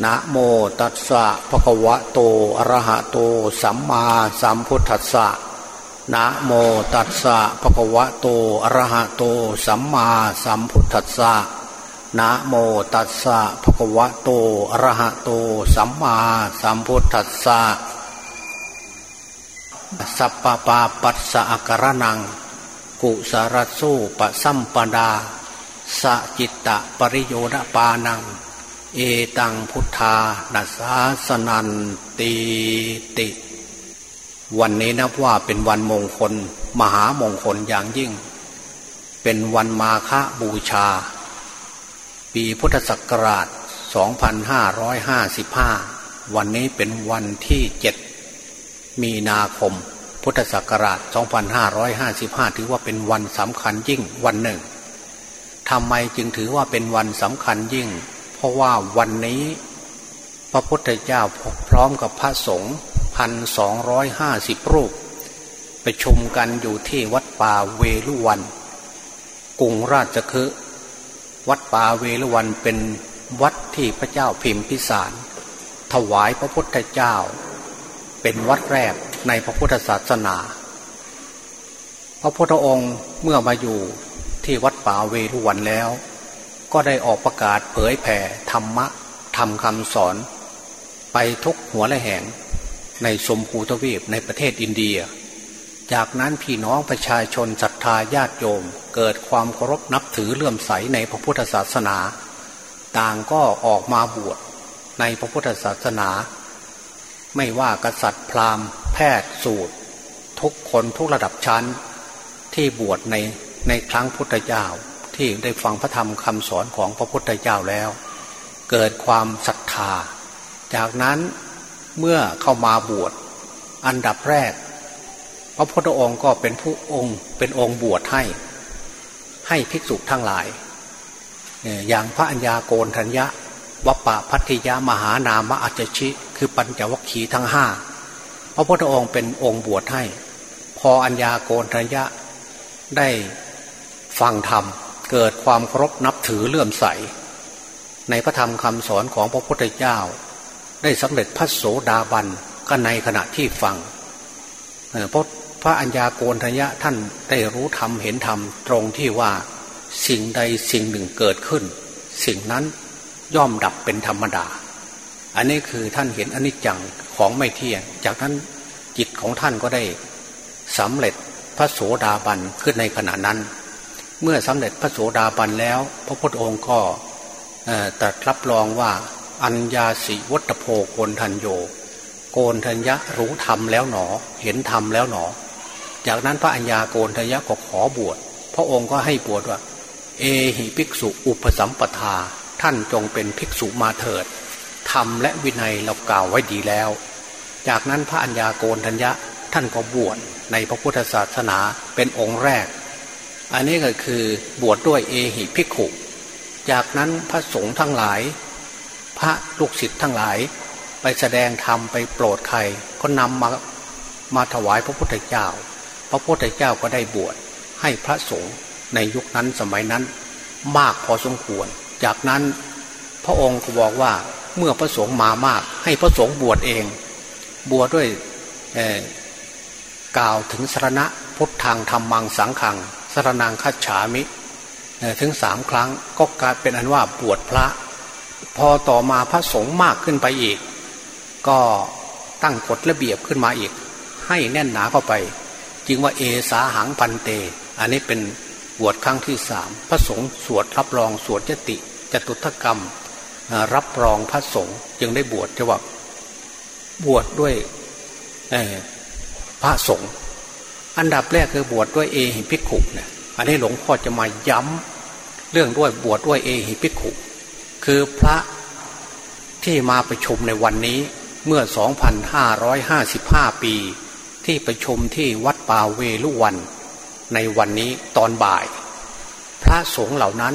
นะโมตัสสะภะคะวะโตอะระหะโต สัมมาสัมพุทธัสสะนะโมตัสสะภะคะวะโตอะระหะโต สัมมาสัมพุทธัสสะนะโมตัสสะภะคะวะโตอะระหะโต สัมมาสัมพุทธัสสะสัพปะปาปัสสะอาการนัง กุสารสูปะสัมปดาสจิตตะปริโยดปานัง เอตังพุทธานัสาสนันตีติ วันนี้นับว่าเป็นวันมงคล มหามงคลอย่างยิ่ง เป็นวันมาฆบูชา ปีพุทธศักราช 2555 วันนี้เป็นวันที่เจ็ดมีนาคม พุทธศักราช 2555 ถือว่าเป็นวันสำคัญยิ่งวันหนึ่งทำไมจึงถือว่าเป็นวันสำคัญยิ่ง ราะว่าวันนี้พระพุทธเจ้าพร้อมกับพระสงฆ์พันสองร้อยห้าสิบรูปไปชมกันอยู่ที่วัดป่าเวลุวันกรุงราชคฤห์วัดป่าเวลุวันเป็นวัดที่พระเจ้าพิมพิสาร ถวายพระพุทธเจ้า เป็นวัดแรกในพระพุทธศาสนา พระพุทธองค์เมื่อมาอยู่ที่วัดป่าเวรุวันแล้ว ก็ได้ออกประกาศเผยแผ่ธรรมะทำคำสอน ไปทุกหัวและแห่ง ในสมภูทวีปในประเทศอินเดีย จากนั้นพี่น้องประชาชนศรัทธาญาติโยม เกิดความเคารพนับถือเลื่อมใสในพระพุทธศาสนา ต่างก็ออกมาบวชในพระพุทธศาสนา ไม่ว่ากษัตริย์พราหมณ์ แพทย์สูตร ทุกคนทุกระดับชั้น ที่บวชในในครั้งพุทธเจ้า ที่ได้ฟังพระธรรมคำสอนของพระพุทธเจ้าแล้ว เกิดความศรัทธา จากนั้นเมื่อเข้ามาบวชอันดับแรก พระพุทธองค์ก็เป็นผู้องค์เป็นองค์บวชให้ ให้ภิกษุทั้งหลาย อย่างพระัญญาโกนทัญญะวัปปะพัทธิยามหานามะอัจฉิ คือปัญจวัคคีย์ทั้งห้าพระพุทธองค์เป็นองค์บวชให้ พออัญญาโกนทัญญะได้ฟังธรรม เกิดความเคารพนับถือเลื่อมใส ในพระธรรมคำสอนของพระพุทธเจ้า ได้สำเร็จพระโสดาบันก็ในขณะที่ฟังเพราะพระัญญาโกณทยะท่านได้รู้ธรรมเห็นธรรมตรงที่ว่าสิ่งใดสิ่งหนึ่งเกิดขึ้น สิ่งนั้นย่อมดับเป็นธรรมดา อันนี้คือท่านเห็นอนิจจังของไม่เที่ยง จากนั้นจิตของท่านก็ได้สำเร็จพระโสดาบันขึ้นในขณะนั้น เมื่อสำเร็จพระโสดาบันแล้ว พระพุทธองค์ก็ตรัสรับรองว่าอัญญาสิวัตโพโกนทันโย โกนทัญญะรู้ธรรมแล้วหนอ เห็นธรรมแล้วหนอ จากนั้นพระอัญญาโกนทัญญะก็ขอบวช พระองค์ก็ให้บวชว่า เอหิภิกษุอุปสัมปทา ท่านจงเป็นภิกษุมาเถิดธรรมและวินัยเรากล่าวไว้ดีแล้ว จากนั้นพระอัญญาโกนทัญญะท่านก็บวชในพระพุทธศาสนาเป็นองค์แรก อันนี้ก็คือบวชดด้วยเอหิภิกขุ จากนั้นพระสงฆ์ทั้งหลาย พระลูกศิษย์ทั้งหลาย ไปแสดงธรรมไปโปรดใครก็นำมามาถวายพระพุทธเจ้า พระพุทธเจ้าก็ได้บวชให้พระสงฆ์ในยุคนั้นสมัยนั้นมากพอสมควร จากนั้นพระองค์ก็บอกว่าเมื่อพระสงฆ์มามาก ให้พระสงฆ์บวชเอง บวชดด้วยกล่าวถึงสรณะพุทธังธรรมังสังขัง สรนางคัจฉามิถึงสามครั้งก็กลายเป็นอันว่าบวชพระ พอต่อมาพระสงฆ์มากขึ้นไปอีก ก็ตั้งกฎระเบียบขึ้นมาอีก ให้แน่นหนาเข้าไป จึงว่าเอสาหังพันเต อันนี้เป็นบวชครั้งที่สามพระสงฆ์สวดรับรองสวดยติจตุถกรรม รับรองพระสงฆ์จึงได้บวชจะว่าบวชดด้วยพระสงฆ์ อันดับแรกคือบวชดด้วยเอหิพิขุเนี่ยอันนี้หลวงพ่อจะมาย้ำเรื่องด้วยบวชดด้วยเอหิพิขุ คือพระที่มาประชุมในวันนี้เมื่อ 2,555 ปี ที่ประชุมที่วัดป่าเวลุวัน ในวันนี้ตอนบ่าย พระสงฆ์เหล่านั้น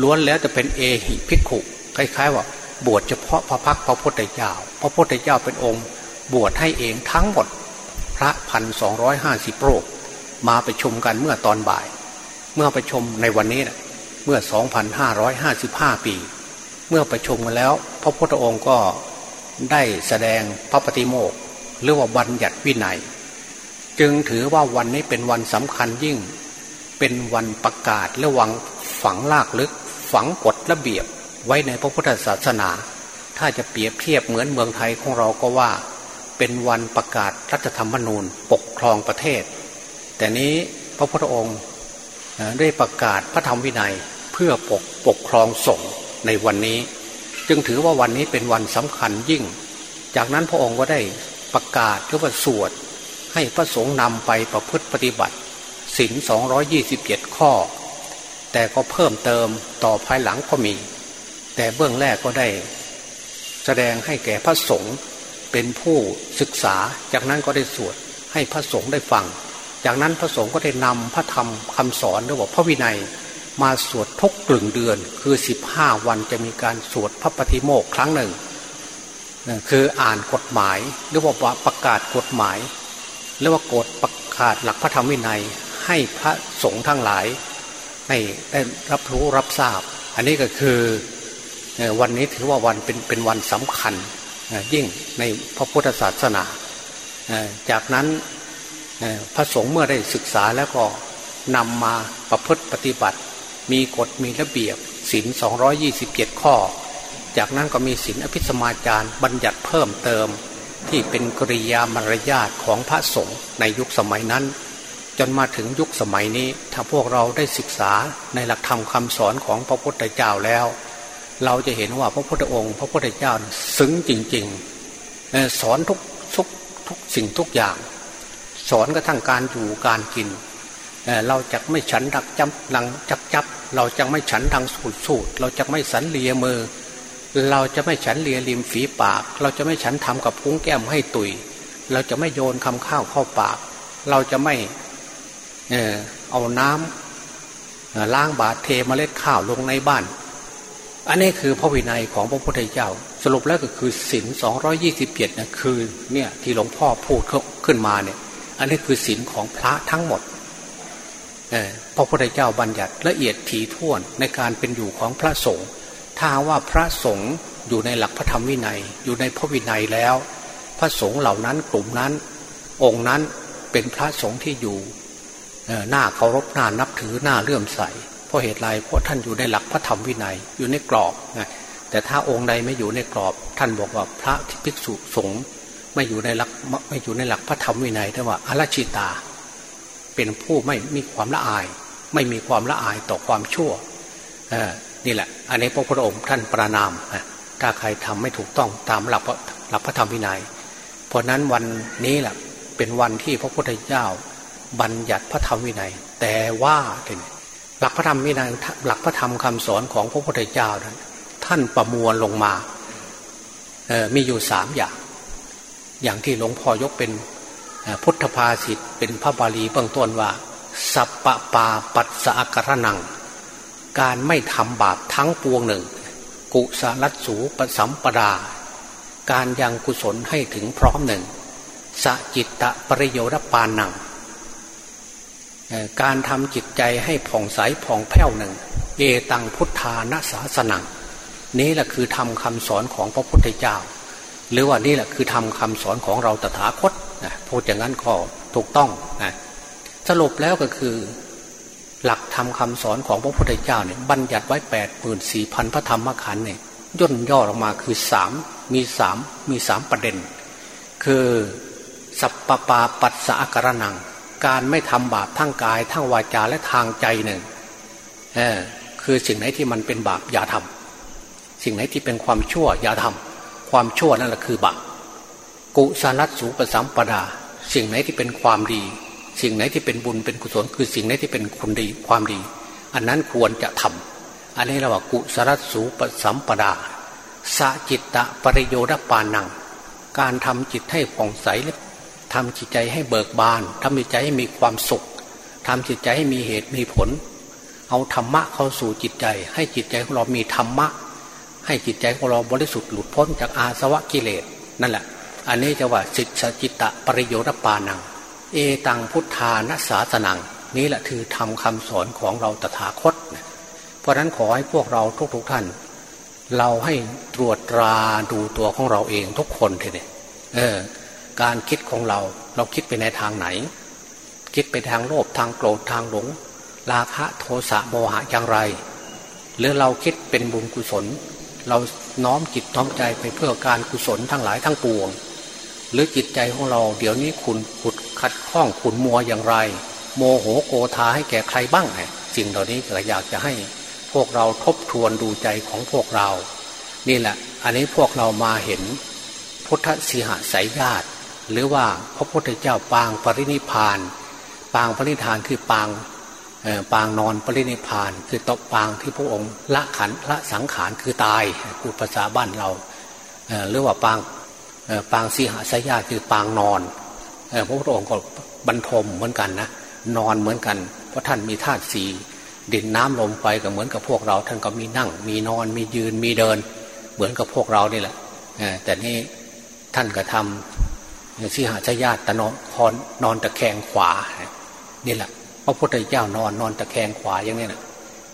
ล้วนแล้วจะเป็นเอหิพิขุคล้ายๆว่าบวชเฉพาะพระพักพระพุทธเจ้า พระพุทธเจ้าเป็นองค์ บวชให้เองทั้งหมด พระพันสองร้อยห้าสิบโรคมาไปชมกันเมื่อตอนบ่าย เมื่อไปชมในวันนี้นะเมื่อสองพันห้าร้อยห้าสิบห้าปี เมื่อประชุมกันแล้ว พระพุทธองค์ก็ได้แสดงพระปฏิโมกข์หรือว่าบัญญัติวินัย จึงถือว่าวันนี้เป็นวันสำคัญยิ่ง เป็นวันประกาศและวังฝังลากลึก ฝังกฎระเบียบไว้ในพระพุทธศาสนา ถ้าจะเปรียบเทียบเหมือนเมืองไทยของเราก็ว่า เป็นวันประกาศรัฐธรรมนูญปกครองประเทศ แต่นี้พระพุทธองค์ได้ประกาศพระธรรมวินัยเพื่อปกปกครองสงฆ์ในวันนี้ จึงถือว่าวันนี้เป็นวันสำคัญยิ่ง จากนั้นพระองค์ก็ได้ประกาศหรือว่าสวด ให้พระสงฆ์นำไปประพฤติปฏิบัติศีลสองยี่สิบเจ็ดข้อ แต่ก็เพิ่มเติมต่อภายหลังก็มี แต่เบื้องแรกก็ได้ แสดงให้แก่พระสงฆ์ เป็นผู้ศึกษา จากนั้นก็ได้สวดให้พระสงฆ์ได้ฟัง จากนั้นพระสงฆ์ก็ได้นำพระธรรมคำสอนหรือว่าพระวินัย มาสวดทุกกลึงเดือน คือสิบห้าวันจะมีการสวดพระปฏิโมกครั้งหนึ่งคืออ่านกฎหมายหรือว่าประกาศกฎหมายหรือว่ากฎประกาศหลักพระธรรมวินัย ให้พระสงฆ์ทั้งหลายให้ได้รับรู้รับทราบ อันนี้ก็คือวันนี้ถือว่าวันเป็นเป็นวันสำคัญ ยิ่งในพระพุทธศาสนา จากนั้นพระสงฆ์เมื่อได้ศึกษาแล้วก็นำมาประพฤติปฏิบัติ มีกฎมีระเบียบศีล227 ข้อ จากนั้นก็มีศีลอภิสมาจารบัญญัติเพิ่มเติม ที่เป็นกริยามารยาทของพระสงฆ์ในยุคสมัยนั้น จนมาถึงยุคสมัยนี้ ถ้าพวกเราได้ศึกษาในหลักธรรมคำสอนของพระพุทธเจ้าแล้ว เราจะเห็นว่าพระพุทธองค์ พระพุทธเจ้าซึ้งจริงๆสอนทุกทุกทุกสิ่งทุกอย่าง สอนกระทั่งการอยู่การกิน เราจะไม่ฉันดักจับหลังจับจับ เราจะไม่ฉันดังสูดสูดเราจะไม่สันเลียมือ เราจะไม่ฉันเลียริมฝีปาก เราจะไม่ฉันทำกับพุ้งแก้มให้ตุย เราจะไม่โยนคำข้าวเข้าปาก เราจะไม่เออเอาน้ำล้างบาตรเทเมล็ดข้าวลงในบ้าน อันนี้คือพระวินัยของพระพุทธเจ้า สรุปแล้วก็คือศีลสองยี่สิบเจ็ดนะคือเนี่ยที่หลวงพ่อพูดขึ้นมาเนี่ย อันนี้คือศีลของพระทั้งหมดพระพุทธเจ้าบัญญัติละเอียดถี่ถ้วนในการเป็นอยู่ของพระสงฆ์ถ้าว่าพระสงฆ์อยู่ในหลักพระธรรมวินัย อยู่ในพระวินัยแล้ว พระสงฆ์เหล่านั้นกลุ่มนั้น องค์นั้นเป็นพระสงฆ์ที่อยู่หน้าเคารพหน้านับถือหน้าเลื่อมใส ราะเหตุไรเพราะท่านอยู่ในหลักพระธรรมวินัยอยู่ในกรอบไงแต่ถ้าองค์ใดไม่อยู่ในกรอบ ท่านบอกว่าพระที่ภิกษุสงฆ์ไม่อยู่ในหลักไม่อยู่ในหลักพระธรรมวินัยแต่ว่าอรชิตา เป็นผู้ไม่มีความละอาย ไม่มีความละอายต่อความชั่วนี่แหละ อันนี้พระพุทธองค์ท่านประนามถ้าใครทำไม่ถูกต้องตามหลักหลักพระธรรมวินัย เพราะนั้นวันนี้แหละเป็นวันที่พระพุทธเจ้าบัญญัติพระธรรมวินัย แต่ว่า หลักพระธรรมวินัยหลักพระธรรมคำสอนของพระพุทธเจ้านั้นท่านประมวลลงมามีอยู่สามอย่าง อย่างที่หลวงพ่อยกเป็นพุทธภาษิตเป็นพระบาลีเบื้องต้นว่า สัพปะปาปัสสะกระนัง การไม่ทำบาปทั้งปวงหนึ่ง กุสลัสูปสัมปดา การยังกุศลให้ถึงพร้อมหนึ่งสจิตตะปริโยรปานัง การทำจิตใจให้ผ่องใสผ่องแผ้วหนึ่ง เอตังพุทธานาสาสนังนี้แหละคือทำคำสอนของพระพุทธเจ้า หรือว่านี่แหละคือทำคำสอนของเราตถาคตพูดอย่างนั้นก็ถูกต้องนะสรุปแล้วก็คือ หลักธรรมคาสอนของพระพุทธเจ้าเนี่ยบัญญัติไว้แปดหมื่นสี่พันพระธรรมขันธ์เนี่ยย่นย่อออกมาคือสามมีสามมีสามประเด็น คือสัพปปาปัสสะกระนัง การไม่ทำบาปทั้งกาย ทั้งวาจาและทางใจหนึ่งอคือสิ่งไหนที่มันเป็นบาปอย่าทำสิ่งไหนที่เป็นความชั่วอย่าทำความชั่วนั่นแหละคือบาปกุศลสูปสัมปดา สิ่งไหนที่เป็นความดี สิ่งไหนที่เป็นบุญเป็นกุศล คือสิ่งไหนที่เป็นคุณดีความดี อันนั้นควรจะทำอันนี้เราว่ากุศลสูปสัมปดาสะจิตตะปริโยดปานัง การทำจิตให้ผ่องใสและ ทำจิตใจให้เบิกบานทำจิตใจให้มีความสุขทำจิตใจให้มีเหตุมีผล เอาธรรมะเข้าสู่จิตใจ ให้จิตใจของเรามีธรรมะ ให้จิตใจของเราบริสุทธิ์หลุดพ้นจากอาสวะกิเลสนั่นแหละ อันนี้จะว่าสิทธจิตตะปริโยรปานัง เอตังพุทธานัสาสนัง นี่แหละคือทำคำสอนของเราตถาคต เพราะนั้นขอให้พวกเราทุกๆทท่าน เราให้ตรวจตราดูตัวของเราเองทุกคนเถอะเออ การคิดของเรา เราคิดไปในทางไหน คิดไปทางโลภทางโกรธทางหลง ราคะโทสะโมหะอย่างไร หรือเราคิดเป็นบุญกุศล เราน้อมจิตน้อมใจไปเพื่อการกุศลทั้งหลายทั้งปวง หรือจิตใจของเรา เดี๋ยวนี้คุณขุดขัดข้องขุนมัวอย่างไร โมโหโกธาให้แก่ใครบ้างไงสิ่งเหล่านี้ก็อยากจะให้พวกเราทบทวนดูใจของพวกเรา นี่แหละ อันนี้พวกเรามาเห็นพุทธสีหสายญาติ หรือว่าพระพุทธเจ้าปางปรินิพาน ปางปรินิพานคือปางปางนอนปรินิพาน คือตบปางที่พระองค์ละขันละสังขารคือตายพูดภาษาบ้านเราหรือว่าปางปางสีหสยาคือปางนอนพระพุทธองค์ก็บรรทมเหมือนกันนะนอนเหมือนกัน เพราะท่านมีธาตุสีดินน้ำลมไฟก็เหมือนกับพวกเรา ท่านก็มีนั่ง มีนอนมียืนมีเดิน เหมือนกับพวกเรานี่แหละแต่นี่ท่านก็ทำ ที่หาชญาติตะนอนคอนนอนตะแคงขวานี่แหละพระพุทธเจ้านอนนอนตะแคงขวาอย่างนี้นะ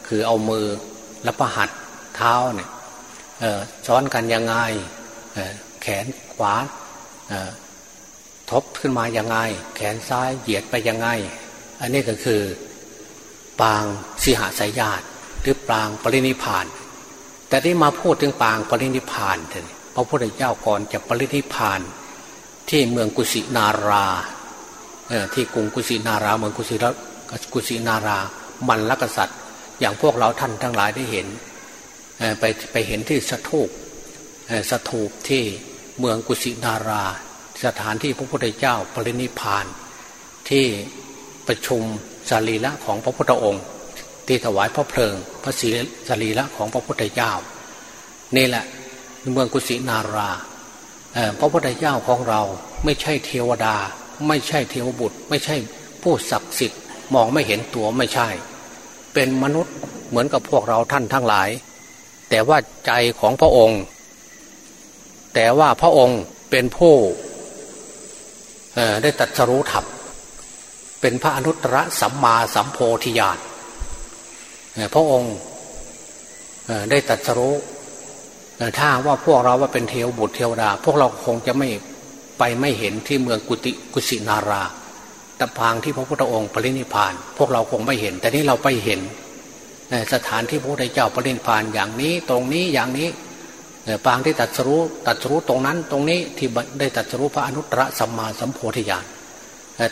คือเอามือและประหัดเท้าเนี่ยซ้อนกันยังไงแขนขวาทบขึ้นมายังไง แขนซ้ายเหยียดไปยังไง อันนี้ก็คือปางสิหาสายญาติหรือปางปรินิพาน แต่ที่มาพูดถึงปางปรินิพานเถอะพระพุทธเจ้าก่อนจะปรินิพาน ที่เมืองกุสินาราที่กรุงกุสินาราเมืองกุสิกุสินารา มันลกษัตริย์ อย่างพวกเราท่านทั้งหลายได้เห็นไปไปเห็นที่สถูปสถูปที่เมืองกุสินารา สถานที่พระพุทธเจ้าปรินิพาน ที่ประชุมสรีระของพระพุทธองค์ที่ถวายพระเพลิง พระศีสรีระของพระพุทธเจ้า นี่แหละเมืองกุสินารา พระพุทธเจ้าของเราไม่ใช่เทวดา ไม่ใช่เทวบุตร ไม่ใช่ผู้ศักดิ์สิทธิ์มองไม่เห็นตัวไม่ใช่ เป็นมนุษย์เหมือนกับพวกเราท่านทั้งหลาย แต่ว่าใจของพระองค์ แต่ว่าพระองค์เป็นผู้ได้ตัดสรู้ธรรมเป็นพระอนุตตรสัมมาสัมโพธิญาณพระองค์ได้ตัดสรู้ ถ้าว่าพวกเราว่าเป็นเทวบุตรเทวดา พวกเราคงจะไม่ไปไม่เห็นที่เมืองกุติกุสินาราตะพางที่พระพุทธองค์ปรินิพาน พวกเราคงไม่เห็น แต่นี้เราไปเห็นสถานที่พระพุทธเจ้าปรินิพานอย่างนี้ตรงนี้อย่างนี้ปางที่ตัดสรู้ตัดสรู้ตรงนั้นตรงนี้ที่ได้ตัดสรู้พระอนุตตรสัมมาสัมโพธิญาณ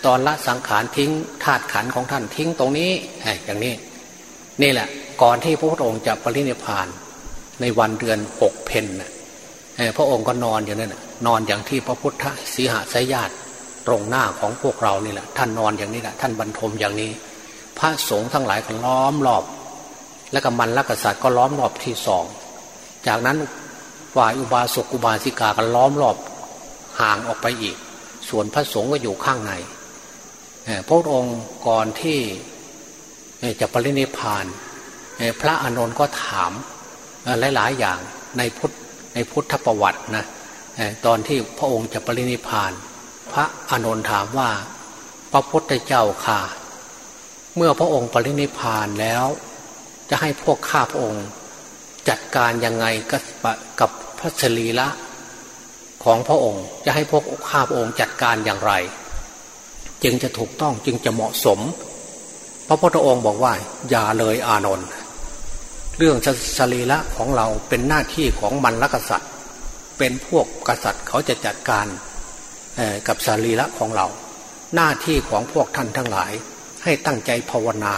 ตอนละสังขารทิ้งธาตุขันของท่านทิ้งตรงนี้อย่างนี้ นี่แหละก่อนที่พระพุทธองค์จะปรินิพาน ในวันเดือนหกเพนนะพระองค์ก็นอนอย่างนั้นนอนอย่างที่พระพุทธสีหสายาตตรงหน้าของพวกเรานี่แหละท่านนอนอย่างนี้แหละท่านบรรทมอย่างนี้ พระสงฆ์ทั้งหลายก็ล้อมรอบ และก็มันละกษัตริย์ก็ล้อมรอบที่สองจากนั้นฝ่ายอุบาสกอุบาสิกาก็ล้อมรอบห่างออกไปอีก ส่วนพระสงฆ์ก็อยู่ข้างในพระองค์ก่อนที่จะปรินิพานพระอานนท์ก็ถาม หลายๆอย่างในพุทธในพุทธประวัตินะตอนที่พระองค์จะปรินิพาน พระอานนท์ถามว่าพระพุทธเจ้าค่ะ เมื่อพระองค์ปรินิพานแล้ว จะให้พวกข้าพระองค์ จัดการยังไงกับพระชลีละของพระองค์ จะให้พวกข้าพระองค์จัดการอย่างไร จึงจะถูกต้องจึงจะเหมาะสม พระพุทธองค์บอกว่า อย่าเลยอานนท์ เรื่องสรีระของเราเป็นหน้าที่ของมันลกษัตริย์ เป็นพวกกษัตริย์เขาจะจัดการกับสรีระของเรา หน้าที่ของพวกท่านทั้งหลาย ให้ตั้งใจภาวนา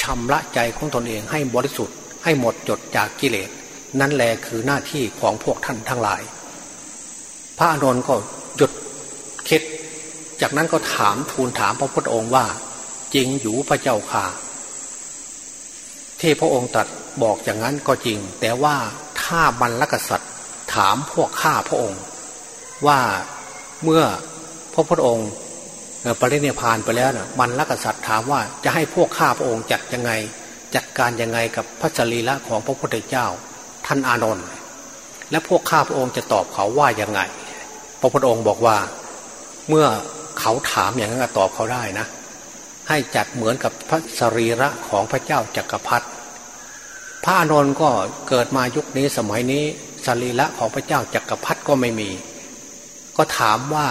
ชำระใจของตนเองให้บริสุทธิ์ ให้หมดจดจากกิเลส นั่นแหละคือหน้าที่ของพวกท่านทั้งหลาย พระอานนท์ก็หยุดคิด จากนั้นก็ถามทูลถามพระพุทธองค์ว่า จริงอยู่พระเจ้าค่ะ ที่พระองค์ตรัสบอกอย่างนั้นก็จริง แต่ว่าถ้าบรรลกษัตริย์ถามพวกข้าพระองค์ ว่าเมื่อพระพุทธองค์ปรินิพานไปแล้วนะบรรลกษัตริย์ถามว่าจะให้พวกข้าพระองค์จัดยังไง จัดการยังไงกับพระจรีละของพระพุทธเจ้า ท่านอานนท์และพวกข้าพระองค์จะตอบเขาว่ายังไง พระพุทธองค์บอกว่าเมื่อเขาถามอย่างนั้นก็ตอบเขาได้นะ ให้จัดเหมือนกับพระสรีระของพระเจ้าจากักรพรรดิพระอานนท์ก็เกิดมายุคนี้สมัยนี้สรีระของพระเจ้าจักรพรรดิก็ไม่มี ก็ถามว่า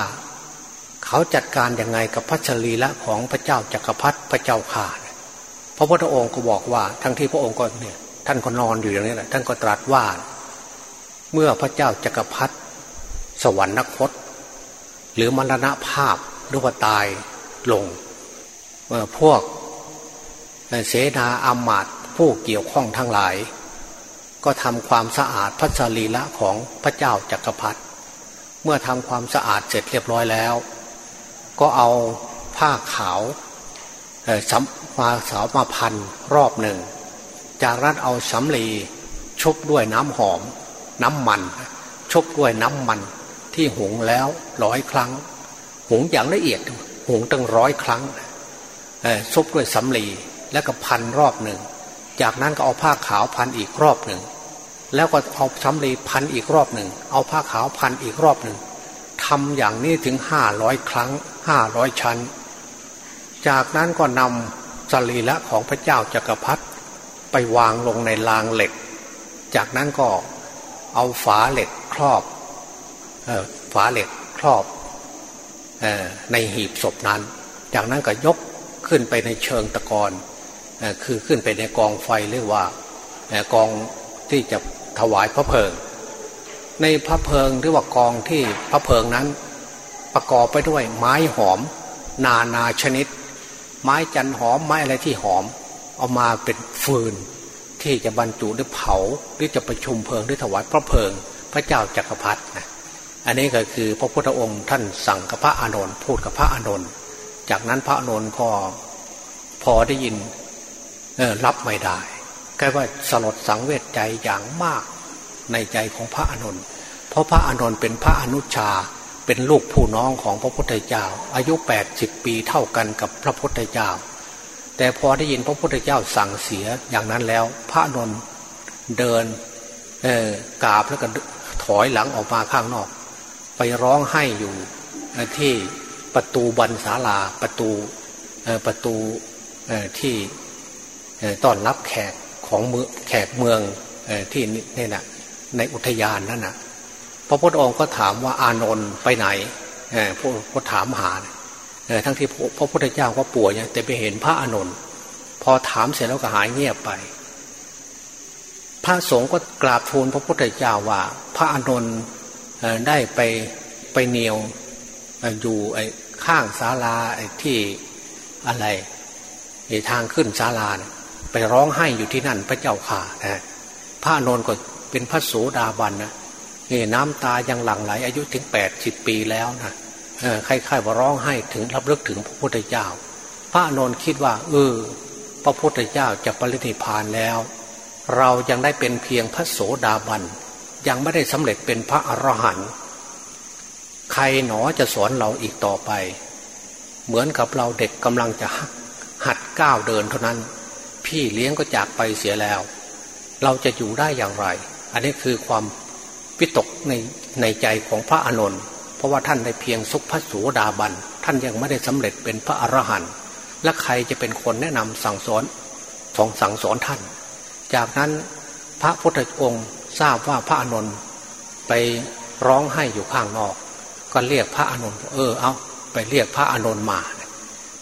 เขาจัดการยังไงกับพระชรีระของพระเจ้าจักรพรรดิพระเจ้าข่าพระพุทธองค์ก็บอกว่า ทั้งที่พระองค์ก็เนี่ยท่านก็นอนอยู่อย่างนี้แหละท่านก็ตรัสว่า เมื่อพระเจ้าจักรพรรดิสวรรคต หรือมรณภาพหรือว่าตายลง พวกเสนาอามาตผู้เกี่ยวข้องทั้งหลาย ก็ทำความสะอาดพระสรีระของพระเจ้าจักรพรรดิเมื่อทำความสะอาดเสร็จเรียบร้อยแล้ว ก็เอาผ้าขาวสัมมาสาวมาพันรอบหนึ่ง จากนั้นเอาสำลีชุบด้วยน้ำหอม น้ำมัน ชุบด้วยน้ำมันที่หุงแล้วร้อยครั้ง หุงอย่างละเอียดหุงตั้งร้อยครั้ง ชุบด้วยสำลีแล้วก็พันรอบหนึ่ง จากนั้นก็เอาผ้าขาวพันอีกรอบหนึ่ง แล้วก็เอาสำลีพันอีกรอบหนึ่ง เอาผ้าขาวพันอีกรอบหนึ่งทำอย่างนี้ถึงห้าร้อยครั้งห้าร้อยชั้น จากนั้นก็นำสรีระของพระเจ้าจักรพรรดิไปวางลงในรางเหล็ก จากนั้นก็เอาฝาเหล็กครอบฝาเหล็กครอบในหีบศพนั้น จากนั้นก็ยก ขึ้นไปในเชิงตะกอนคือขึ้นไปในกองไฟเรียกว่ากองที่จะถวายพระเพลิง ในพระเพลิงหรือว่ากองที่พระเพลิงนั้น ประกอบไปด้วยไม้หอม นานาชนิด ไม้จันหอมไม้อะไรที่หอม เอามาเป็นฟืน ที่จะบรรจุหรือเผาหรือจะประชุมเพลิงหรือถวายพระเพลิง พระเจ้าจักรพรรดินะอันนี้ก็คือพระพุทธองค์ท่านสั่งกับพระอานนท์พูดกับพระอานนท์ จากนั้นพระนนท์ก็พอได้ยินรับไม่ได้ก็ว่าสลดสังเวชใจอย่างมากในใจของพระอานนท์เพราะพระอานนท์เป็นพระอนุชาเป็นลูกผู้น้องของพระพุทธเจ้า อายุแปดสิบปีเท่ากันกับพระพุทธเจ้า แต่พอได้ยินพระพุทธเจ้าสั่งเสียอย่างนั้นแล้ว พระนนท์เดินกราบแล้วก็ถอยหลังออกมาข้างนอก ไปร้องไห้อยู่ที่ ประตูบันศาลาประตูประตูที่ต้อนรับแขกของเมืองแขกเมืองที่นี่นะในอุทยานนั่นนะพระพุทธองค์ก็ถามว่าอานนท์ไปไหนพระพุทธถามหาทั้งที่พระพุทธเจ้าก็ป่วยแต่ไปเห็นพระอานนท์พอถามเสร็จแล้วก็หายเงียบไป พระสงฆ์ก็กราบทูลพระพุทธเจ้าว่า พระอานนท์ได้ไปไปเนียวอยู่ไอ ข้างศาลาที่อะไรทางขึ้นศาลาไปร้องไห้อยู่ที่นั่นพระเจ้าข่านะพระนนท์ก็เป็นพระโสดาบันนะนี่น้ำตายังหลั่งไหล อายุถึงแปดสิบปีแล้วนะใครๆว่าร้องไห้ถึงรับเลิกถึงพระพุทธเจ้า พระนนท์คิดว่า เออ พระพุทธเจ้าจะปรินิพานแล้ว เรายังได้เป็นเพียงพระโสดาบัน ยังไม่ได้สำเร็จเป็นพระอรหันต์ ใครหนอจะสอนเราอีกต่อไป เหมือนกับเราเด็กกำลังจะหัดก้าวเดินเท่านั้น พี่เลี้ยงก็จากไปเสียแล้ว เราจะอยู่ได้อย่างไร อันนี้คือความวิตกในในใจของพระอานนท์เพราะว่าท่านได้เพียงสุภสูดาบัน ท่านยังไม่ได้สำเร็จเป็นพระอรหันต์และใครจะเป็นคนแนะนำสั่งสอนสองสั่งสอนท่าน จากนั้นพระพุทธองค์ทราบว่าพระอานนท์ไปร้องไห้อยู่ข้างนอก ก็เรียกพระอานนท์เออเอาไปเรียกพระอานนท์มา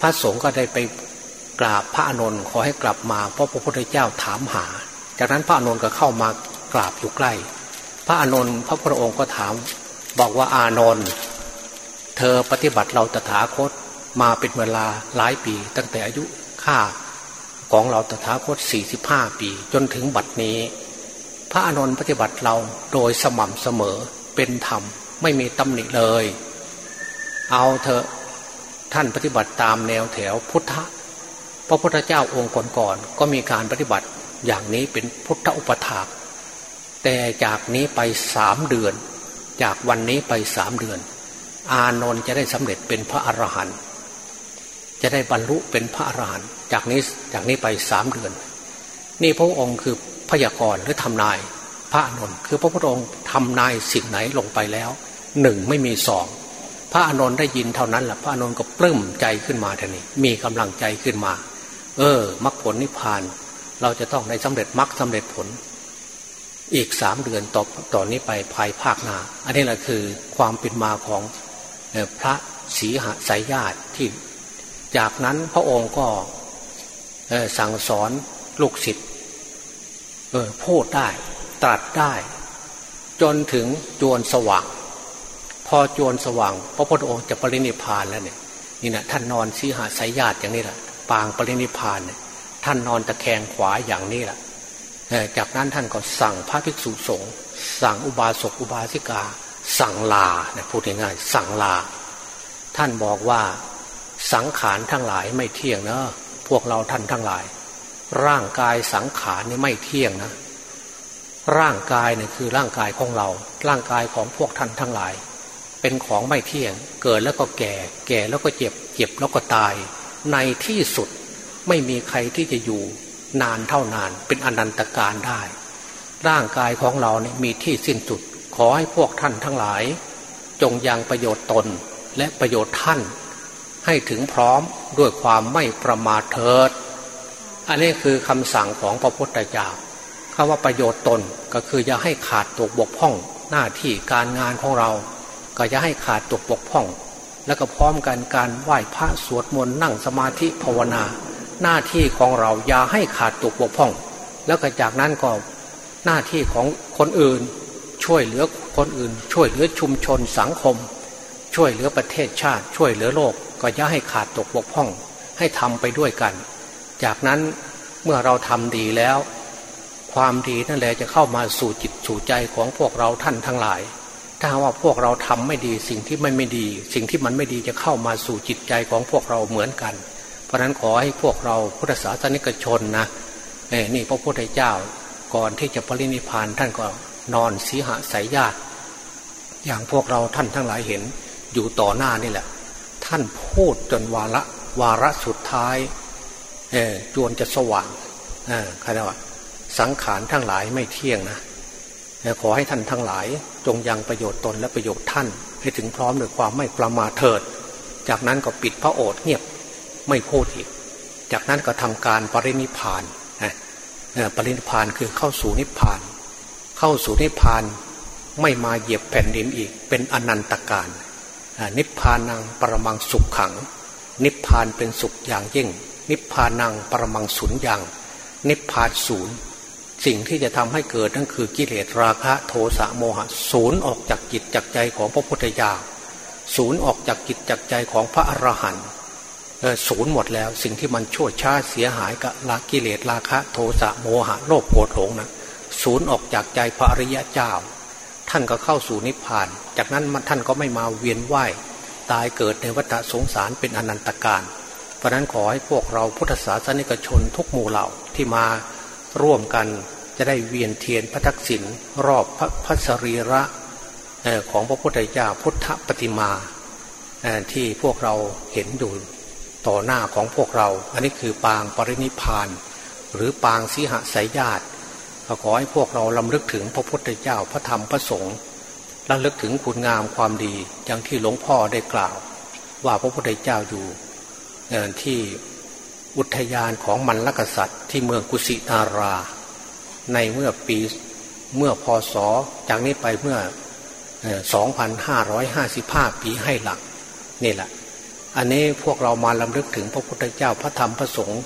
พระสงฆ์ก็ได้ไปกราบพระอานนท์ขอให้กลับมาเพราะพระพุทธเจ้าถามหา จากนั้นพระอานนท์ก็เข้ามากราบอยู่ใกล้ พระอานนท์พระพุทธองค์ก็ถาม บอกว่าอานนท์เธอปฏิบัติเราตถาคตมาเป็นเวลาหลายปี ตั้งแต่อายุข้าของเราตถาคต 45 ปี จนถึงบัดนี้ พระอานนท์ปฏิบัติเราโดยสม่ำเสมอเป็นธรรม ไม่มีตำหนิเลย เอาเถอะท่านปฏิบัติตามแนวแถวพุทธพระพุทธเจ้าองค์ก่อนๆก็มีการปฏิบัติอย่างนี้เป็นพุทธอุปถากแต่จากนี้ไปสามเดือน จากวันนี้ไปสามเดือน อานนท์จะได้สำเร็จเป็นพระอรหันต์จะได้บรรลุเป็นพระอรหันต์จากนี้จากนี้ไปสามเดือน นี่พระองค์คือพยากรณ์หรือทำนาย พระอนุนคือพระพุทธองค์ทำนายสิ่งไหนลงไปแล้ว หนึ่งไม่มีสองพระอานุนได้ยินเท่านั้นแหละพระอานุนก็ปลื้มใจขึ้นมาท่านี้มีกำลังใจขึ้นมา เออมรรคผลนิพพาน เราจะต้องในสำเร็จมรรคสาเร็จผล อีกสามเดือนต่อต่อนนี้ไปภายภาคหน้าอันนี้แหละคือความเป็นมาของพระศรีหสายญาติที่ จากนั้นพระองค์ก็สั่งสอนลูกศิษย์พูดได้ ตรัสได้ จนถึงจวนสว่าง อจวนสว่าง พระพุทธองค์จะปรินิพานแล้วเนี่ยนี่นะท่านนอนสีหาสายญาติอย่างนี้แหละปางปรินิพานเนี่ยท่านนอนตะแคงขวาอย่างนี้แหละจากนั้นท่านก็สั่งพระภิกษุสงฆ์สั่งอุบาสกอุบาสิกา สั่งลาเนี่ยพูดง่ายๆสั่งลา ท่านบอกว่าสังขารทั้งหลายไม่เที่ยงเนอะพวกเราท่านทั้งหลาย ร่างกายสังขารนี่ไม่เที่ยงนะ ร่างกายเนี่ยคือร่างกายของเรา ร่างกายของพวกท่านทั้งหลาย เป็นของไม่เที่ยง เกิดแล้วก็แก่ แก่แล้วก็เจ็บ เจ็บแล้วก็ตาย ในที่สุดไม่มีใครที่จะอยู่นานเท่านาน เป็นอนันตการได้ ร่างกายของเราเนี่ยมีที่สิ้นสุด ขอให้พวกท่านทั้งหลาย จงยังประโยชน์ตนและประโยชน์ท่าน ให้ถึงพร้อมด้วยความไม่ประมาทเถิด อันนี้คือคำสั่งของพระพุทธเจ้าคำว่าประโยชน์ตนก็คืออย่าให้ขาดตกบกพร่องหน้าที่การงานของเรา ก็อย่าให้ขาดตกบกพร่อง แล้วก็พร้อมกันการไหว้พระสวดมนต์นั่งสมาธิภาวนา หน้าที่ของเราอย่าให้ขาดตกบกพร่อง แล้วก็จากนั้นก็หน้าที่ของคนอื่น ช่วยเหลือคนอื่น ช่วยเหลือชุมชนสังคม ช่วยเหลือประเทศชาติ ช่วยเหลือโลก ก็อย่าให้ขาดตกบกพร่อง ให้ทำไปด้วยกัน จากนั้นเมื่อเราทำดีแล้ว ความดีนั่นแหละจะเข้ามาสู่จิตสู่ใจของพวกเราท่านทั้งหลาย ถ้าว่าพวกเราทำไม่ดีสิ่งที่ไม่ไม่ดี สิ่งที่มันไม่ดีจะเข้ามาสู่จิตใจของพวกเราเหมือนกัน เพราะนั้นขอให้พวกเราพุทธศาสนิกชนนะนี่พระพุทธเจ้าก่อนที่จะปรินิพานท่านก็นอนสีหะสายญาติ อย่างพวกเราท่านทั้งหลายเห็นอยู่ต่อหน้านี่แหละ ท่านพูดจนวาระวาระสุดท้ายเอจวนจะสว่างเออใครว่าสังขารทั้งหลายไม่เที่ยงนะ ขอให้ท่านทั้งหลาย จงยังประโยชน์ตนและประโยชน์ท่าน ให้ถึงพร้อมด้วยความไม่ประมาทเถิด จากนั้นก็ปิดพระโอษฐ์เงียบไม่พูดอีก จากนั้นก็ทำการปรินิพานปรินิพานคือเข้าสู่นิพพาน เข้าสู่นิพพานไม่มาเหยียบแผ่นดินอีก เป็นอนันตการนิพพานังปรมังสุขขัง นิพพานเป็นสุขอย่างยิ่ง นิพพานังปรมังสุญอย่าง นิพพานศูนย์ สิ่งที่จะทำให้เกิดนั่นคือกิเลสราคะโทสะโมหะศูนย์ออกจากจิตจากใจของพระพุทธเจ้าศูนย์ออกจากจิตจากใจของพระอรหันต์ศูนย์หมดแล้ว สิ่งที่มันชั่วช้าเสียหายกับลากิเลสราคะ โทสะโมหะโลภโกรธหลงนะศูนย์ออกจากใจพระอริยะเจ้า ท่านก็เข้าสู่นิพพาน จากนั้นท่านก็ไม่มาเวียนไหวตายเกิดในวัฏสงสารเป็นอนันตการเพราะนั้นขอให้พวกเราพุทธศาสนิกชนทุกหมู่เหล่าที่มาร่วมกัน จะได้เวียนเทียนพระทักษิณรอบพระพัสรีระของพระพุทธเจ้าพุทธปฏิมาที่พวกเราเห็นอยู่ต่อหน้าของพวกเรา อันนี้คือปางปรินิพาน หรือปางสีหสายญาติขอให้พวกเราลำลึกถึงพระพุทธเจ้าพระธรรมพระสงฆ์ระลึกถึงคุณงามความดีอย่างที่หลวงพ่อได้กล่าว ว่าพระพุทธเจ้าอยู่ที่อุทยานของมันลกษัตริย์ที่เมืองกุสินารา ในเมื่อปีเมื่อพศจากนี้ไปเมื่อ 2,555 ปีให้หลังนี่แหละ อันนี้พวกเรามาลำลึกถึงพระพุทธเจ้าพระธรรมพระสงฆ์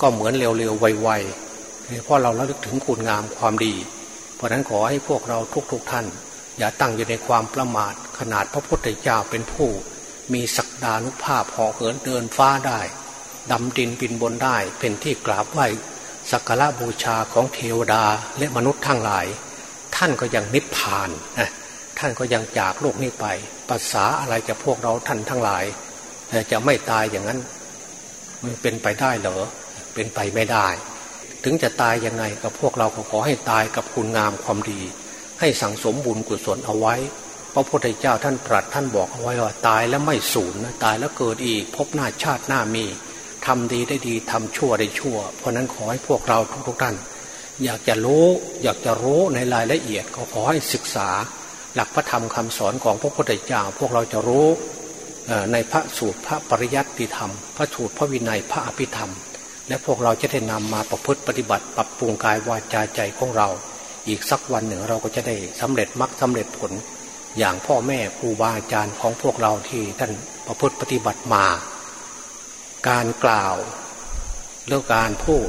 ก็เหมือนเร็วๆไวๆเพราะเราระลึกถึงคุณงามความดี เพราะนั้นขอให้พวกเราทุกๆทท่าน อย่าตั้งอยู่ในความประมาทขนาดพระพุทธเจ้าเป็นผู้ มีศักดานุภาพห่อเหินเดินฟ้าได้ดำดินบินบนได้เป็นที่กราบไหว้ สักการะบูชาของเทวดาและมนุษย์ทั้งหลาย ท่านก็ยังนิพพานนะท่านก็ยังจากโลกนี้ไปภาษาอะไรจะพวกเราท่านทั้งหลาย จะไม่ตายอย่างนั้น มันเป็นไปได้เหรอเป็นไปไม่ได้ ถึงจะตายยังไงกับพวกเราก็ขอให้ตายกับคุณงามความดี ให้สั่งสมบุญกุศลเอาไว้พระพุทธเจ้าท่านตรัสท่านบอกเอาไว้ว่าตายแล้วไม่สูญนะตายแล้วเกิดอีก พบหน้าชาติหน้ามี ทำดีได้ดีทำชั่วได้ชั่ว เพราะนั้นขอให้พวกเราทุกๆท่าน อยากจะรู้อยากจะรู้ในรายละเอียดก็ขอให้ศึกษา หลักพระธรรมคำสอนของพระพุทธเจ้า พวกเราจะรู้ในพระสูตรพระปริยัติธรรม พระสูตรพระวินัยพระอภิธรรม และพวกเราจะได้นำมาประพฤติปฏิบัติปรับปรุงกายวาจาใจของเรา อีกสักวันหนึ่งเราก็จะได้สำเร็จมรรคสาเร็จผล อย่างพ่อแม่ครูบาอาจารย์ของพวกเราที่ท่านประพฤติปฏิบัติมา การกล่าวเรื่องการพูด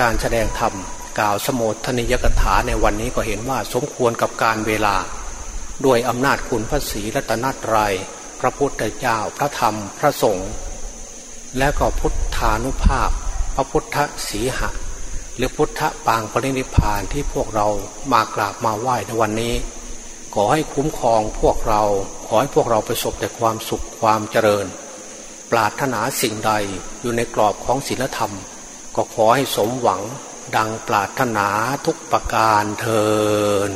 การแสดงธรรมกล่าวสมุทนิยกถาในวันนี้ก็เห็นว่าสมควรกับการเวลา ด้วยอำนาจคุณพระศรีรัตนตรยัยพระพุทธเจ้าพระธรรมพระสงฆ์และก็พุทธานุภาพ พระพุทธสีหะ หรือพุทธปางปรินิพานที่พวกเรามากราบมาไหว้ในวันนี้ ขอให้คุ้มครองพวกเราขอให้พวกเราประสบแต่ความสุขความเจริญ ปรารถนาสิ่งใดอยู่ในกรอบของศีลธรรม ก็ขอให้สมหวังดังปรารถนาทุกประการเทิน